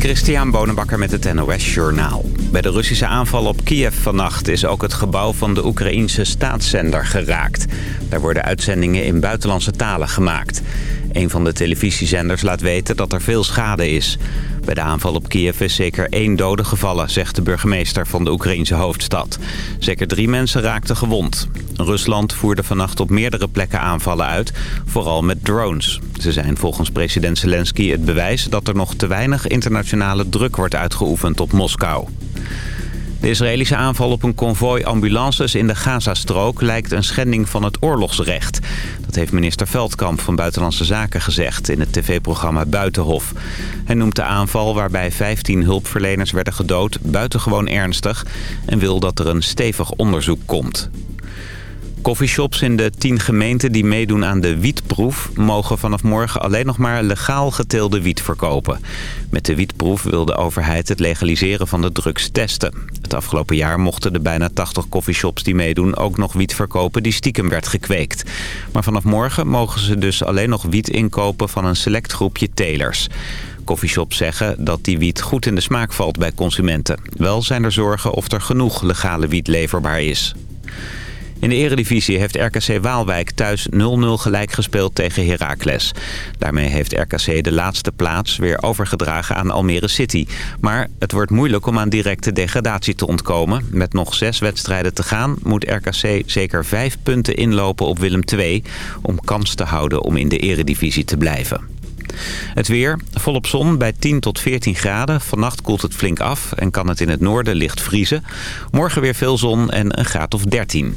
Christian Bonenbakker met het NOS Journaal. Bij de Russische aanval op Kiev vannacht is ook het gebouw van de Oekraïense staatszender geraakt. Daar worden uitzendingen in buitenlandse talen gemaakt. Een van de televisiezenders laat weten dat er veel schade is. Bij de aanval op Kiev is zeker één dode gevallen, zegt de burgemeester van de Oekraïense hoofdstad. Zeker drie mensen raakten gewond. Rusland voerde vannacht op meerdere plekken aanvallen uit, vooral met drones. Ze zijn volgens president Zelensky het bewijs dat er nog te weinig internationale druk wordt uitgeoefend op Moskou. De Israëlische aanval op een konvooi ambulances in de Gazastrook lijkt een schending van het oorlogsrecht. Dat heeft minister Veldkamp van Buitenlandse Zaken gezegd in het tv-programma Buitenhof. Hij noemt de aanval waarbij 15 hulpverleners werden gedood buitengewoon ernstig en wil dat er een stevig onderzoek komt. Coffeeshops in de tien gemeenten die meedoen aan de wietproef... mogen vanaf morgen alleen nog maar legaal geteelde wiet verkopen. Met de wietproef wil de overheid het legaliseren van de drugs testen. Het afgelopen jaar mochten de bijna 80 coffeeshops die meedoen... ook nog wiet verkopen die stiekem werd gekweekt. Maar vanaf morgen mogen ze dus alleen nog wiet inkopen van een select groepje telers. Coffeeshops zeggen dat die wiet goed in de smaak valt bij consumenten. Wel zijn er zorgen of er genoeg legale wiet leverbaar is. In de eredivisie heeft RKC Waalwijk thuis 0-0 gelijk gespeeld tegen Heracles. Daarmee heeft RKC de laatste plaats weer overgedragen aan Almere City. Maar het wordt moeilijk om aan directe degradatie te ontkomen. Met nog zes wedstrijden te gaan moet RKC zeker vijf punten inlopen op Willem II... om kans te houden om in de eredivisie te blijven. Het weer, volop zon bij 10 tot 14 graden. Vannacht koelt het flink af en kan het in het noorden licht vriezen. Morgen weer veel zon en een graad of 13.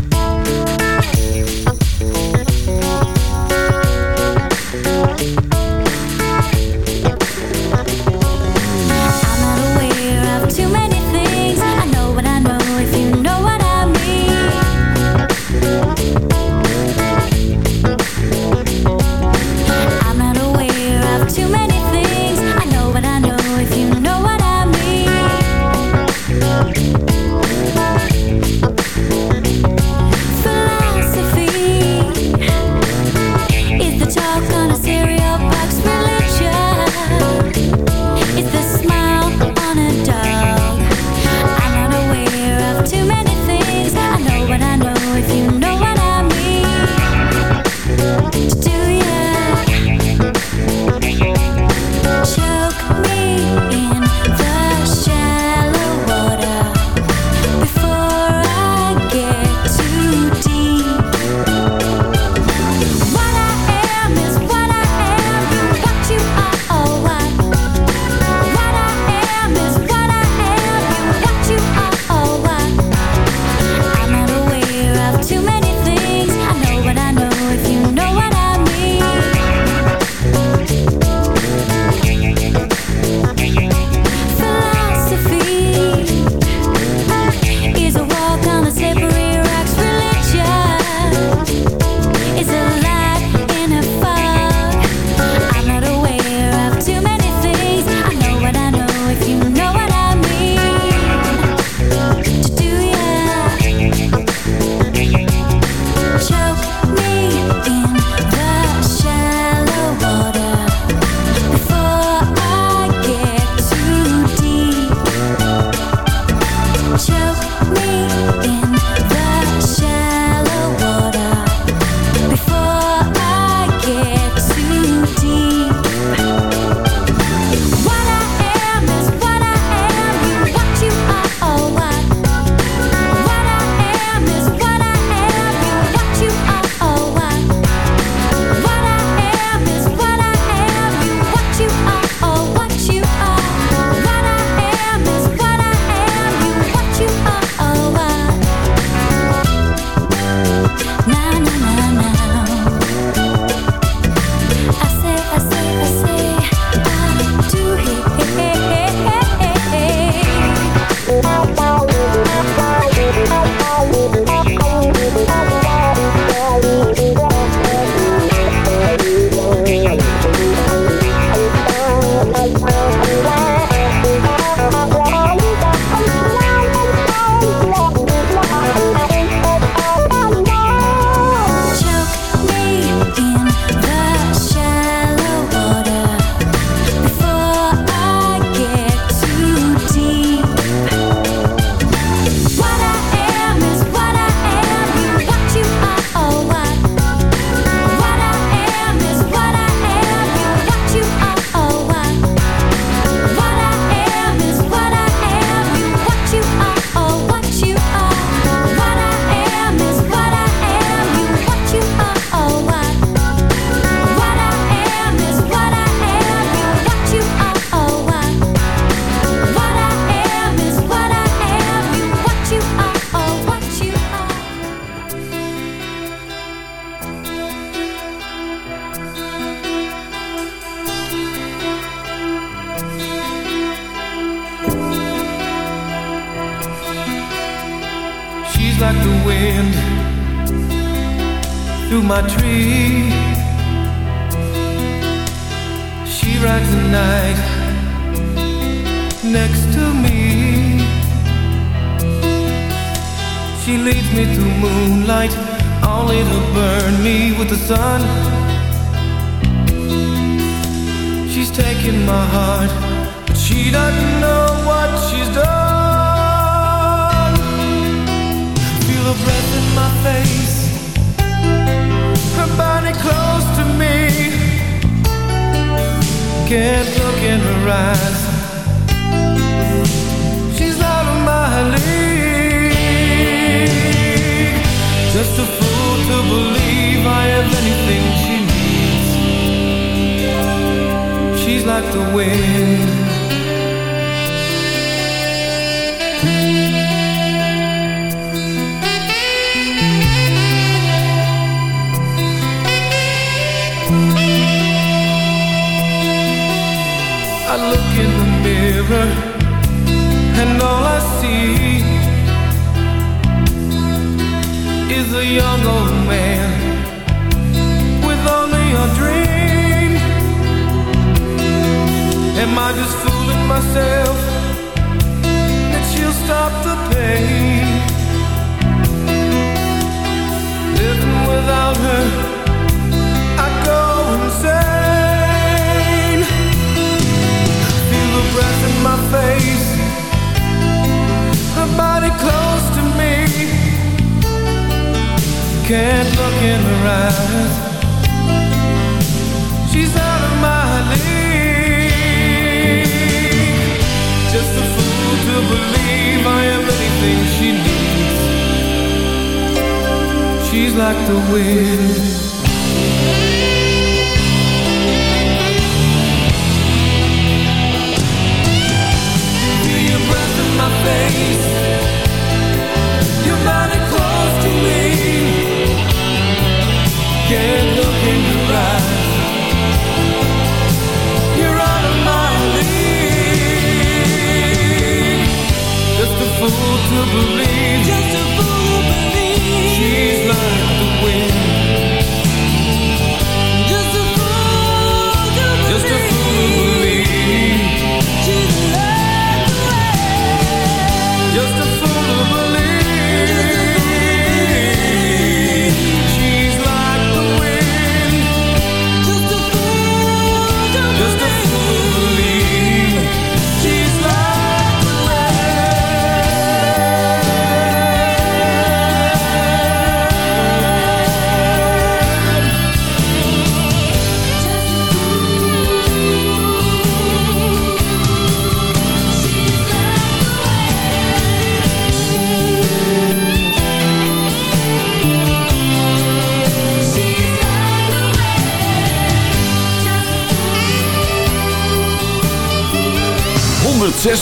the way.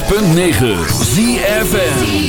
106.9 ZFN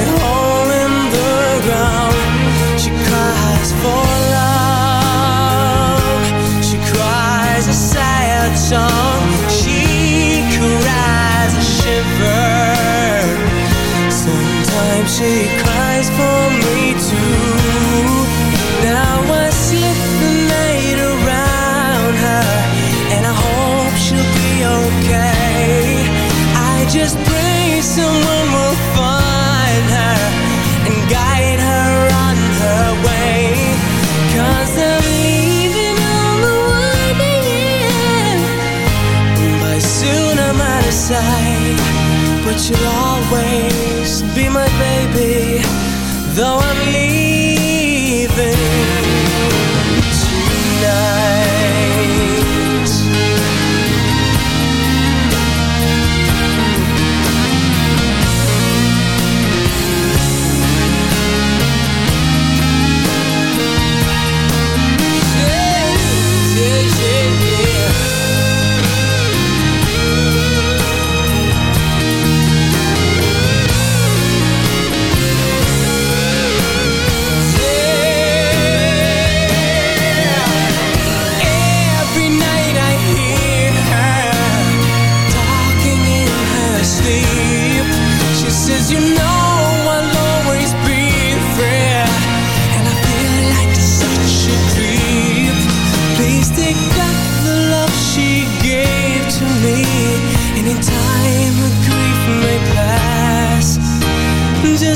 she cries for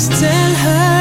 just tell her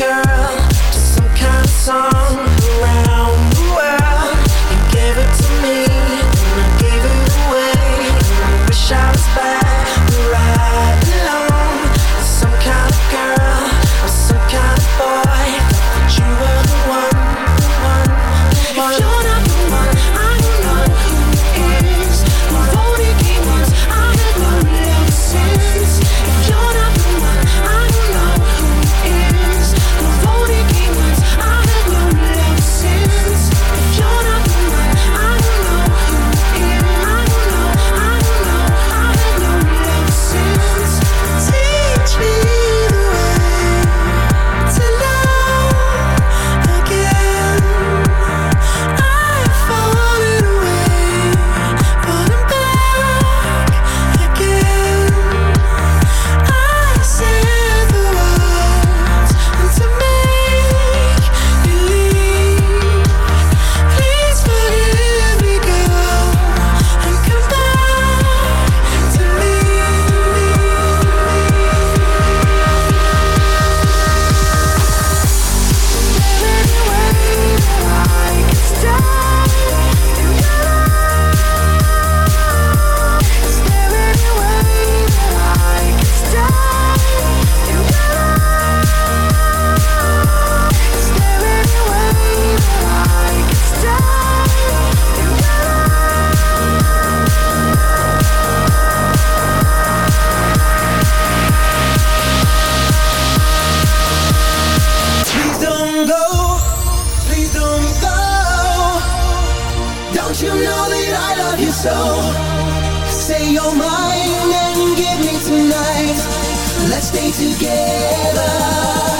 girl. wisdom flow. Don't you know that I love you so? Say you're mine and give me tonight. Let's stay together.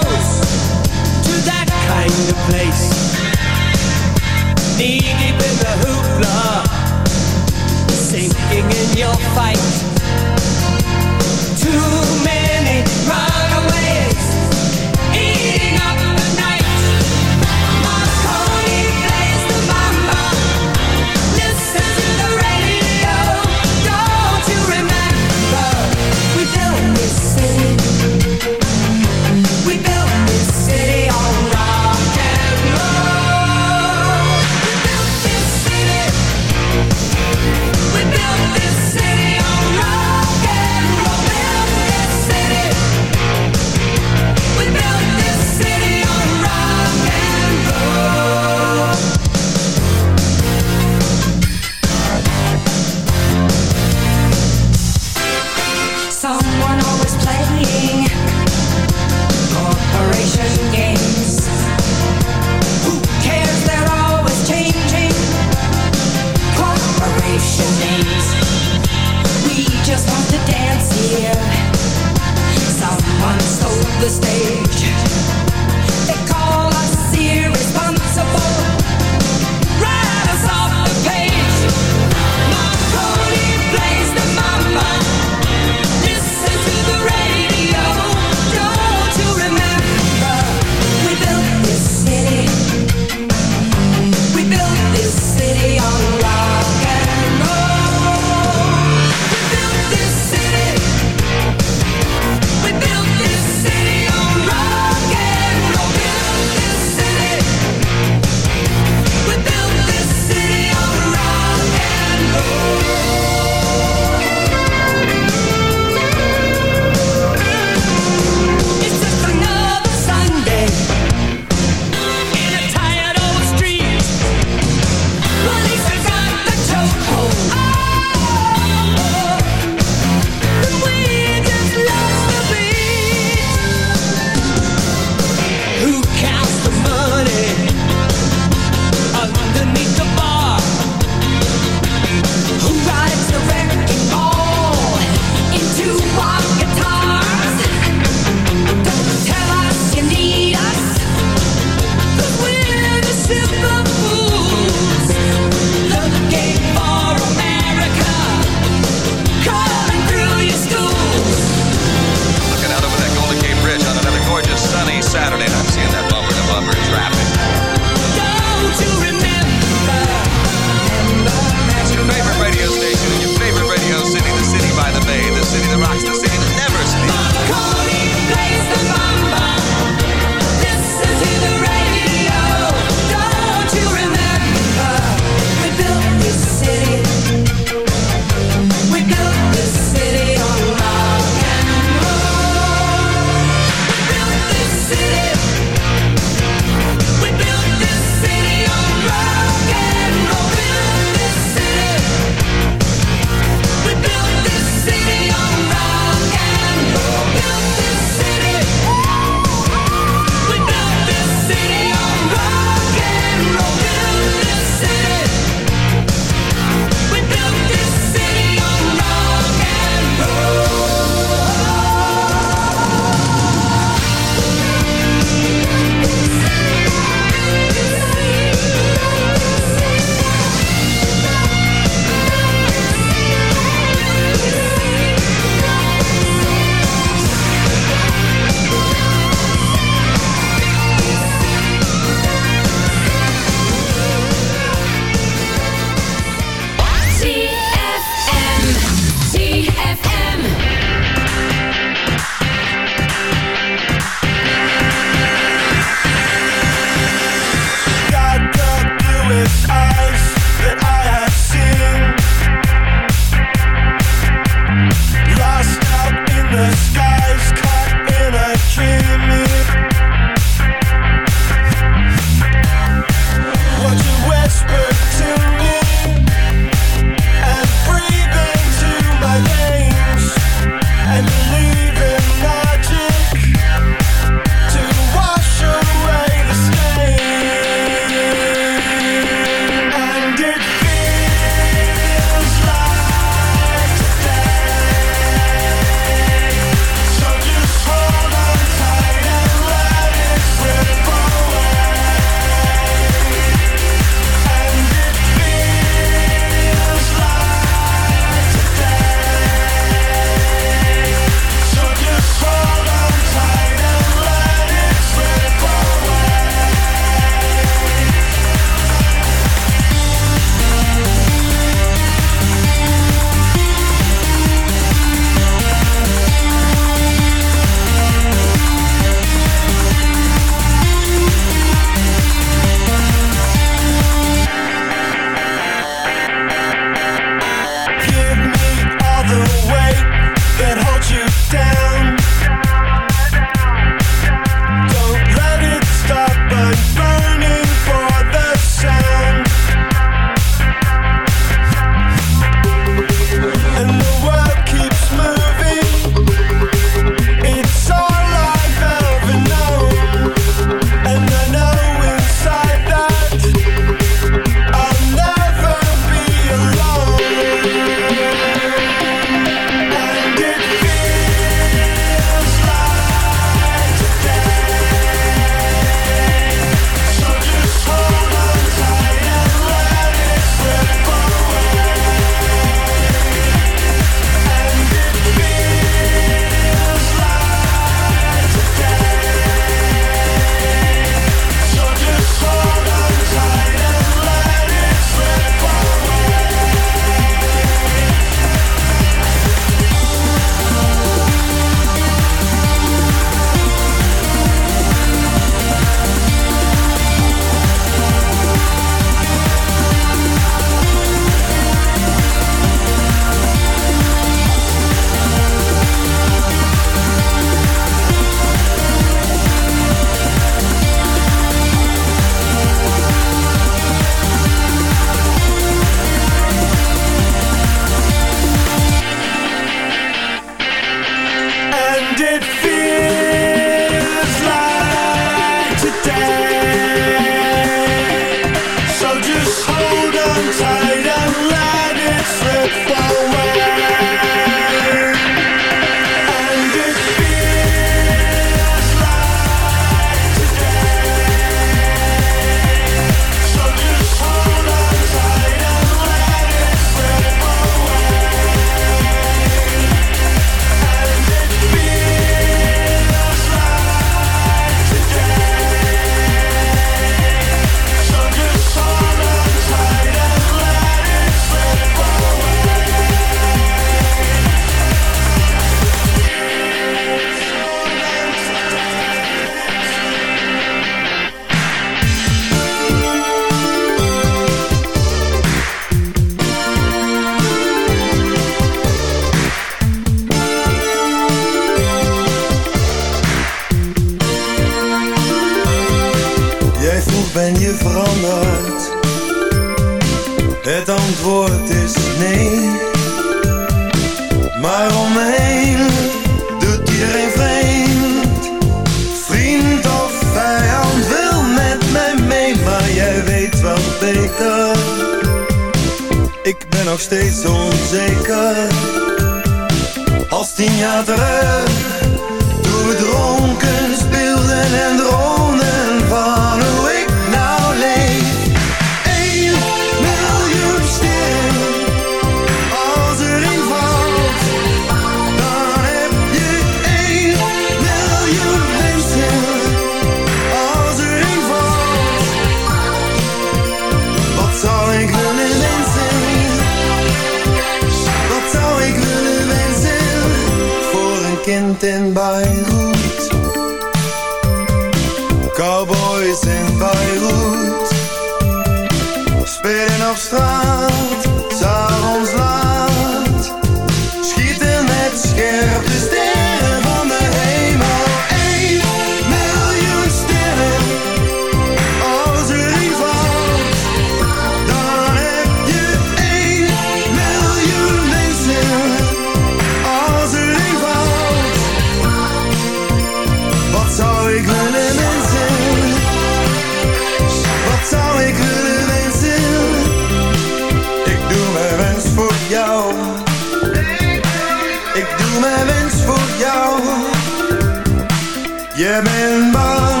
hebben bang